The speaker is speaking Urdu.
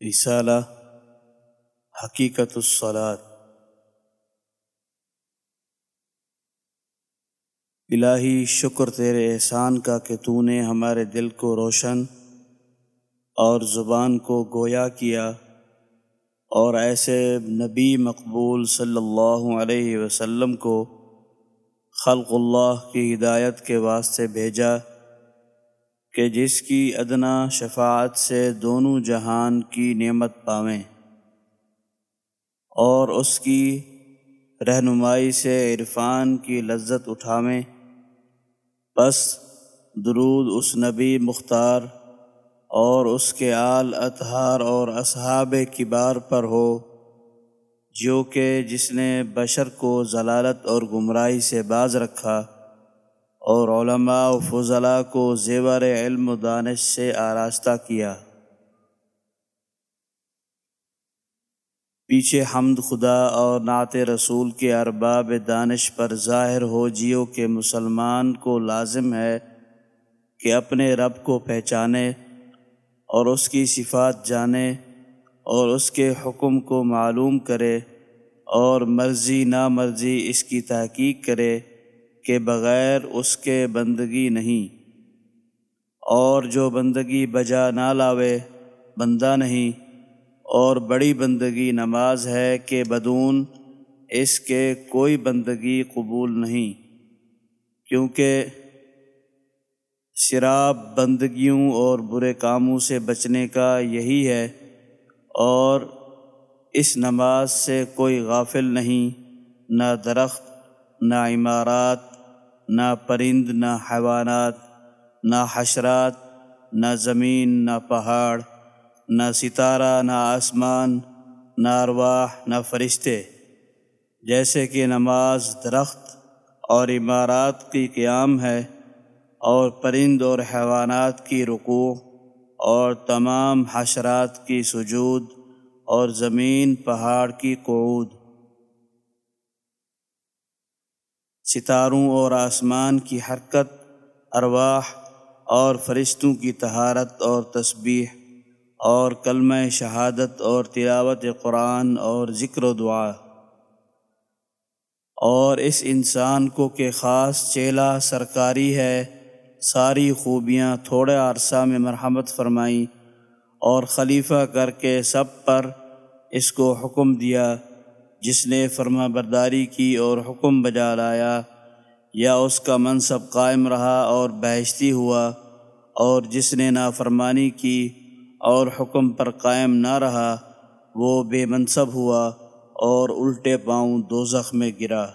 رسالہ، حقیقت الصلاۃ الہی شکر تیرے احسان کا کہ تو نے ہمارے دل کو روشن اور زبان کو گویا کیا اور ایسے نبی مقبول صلی اللہ علیہ وسلم کو خلق اللہ کی ہدایت کے واسطے بھیجا۔ کہ جس کی ادنا شفاعت سے دونوں جہان کی نعمت پاویں اور اس کی رہنمائی سے عرفان کی لذت اٹھاویں۔ بس درود اس نبی مختار اور اس کے آل اطہار اور اصحاب کبار پر ہو، جو کہ جس نے بشر کو ضلالت اور گمراہی سے باز رکھا۔ اور علماء و فضلاء کو زیور علم و دانش سے آراستہ کیا۔ پیچھے حمد خدا اور نعت رسول کے ارباب دانش پر ظاہر ہو جیو کہ مسلمان کو لازم ہے کہ اپنے رب کو پہچانے اور اس کی صفات جانے اور اس کے حکم کو معلوم کرے اور مرضی نامرضی اس کی تحقیق کرے۔ کہ بغیر اس کے بندگی نہیں۔ اور جو بندگی بجا نہ لاوے، بندہ نہیں۔ اور بڑی بندگی نماز ہے کہ بدون اس کے کوئی بندگی قبول نہیں۔ کیونکہ شراب بندگیوں اور برے کاموں سے بچنے کا یہی ہے۔ اور اس نماز سے کوئی غافل نہیں، نہ درخت، نہ عمارات نہ پرند، نہ حیوانات، نہ حشرات، نہ زمین، نہ پہاڑ، نہ ستارہ، نہ آسمان، نہ ارواح، نہ فرشتے، جیسے کہ نماز، درخت اور عمارات کی قیام ہے، اور پرند اور حیوانات کی رکوع اور تمام حشرات کی سجود اور زمین، پہاڑ کی قعود۔ ستاروں اور آسمان کی حرکت، ارواح اور فرشتوں کی تہارت اور تسبیح اور کلمہ شہادت اور تلاوت قرآن اور ذکر و دعا۔ اور اس انسان کو کہ خاص چیلا سرکاری ہے، ساری خوبیاں تھوڑے عرصہ میں مرحمت فرمائیں اور خلیفہ کر کے سب پر اس کو حکم دیا۔ جس نے فرما برداری کی اور حکم بجا لایا، یا اس کا منصب قائم رہا اور بہشتی ہوا، اور جس نے نافرمانی کی اور حکم پر قائم نہ رہا، وہ بے منصب ہوا اور الٹے پاؤں دو میں گرا۔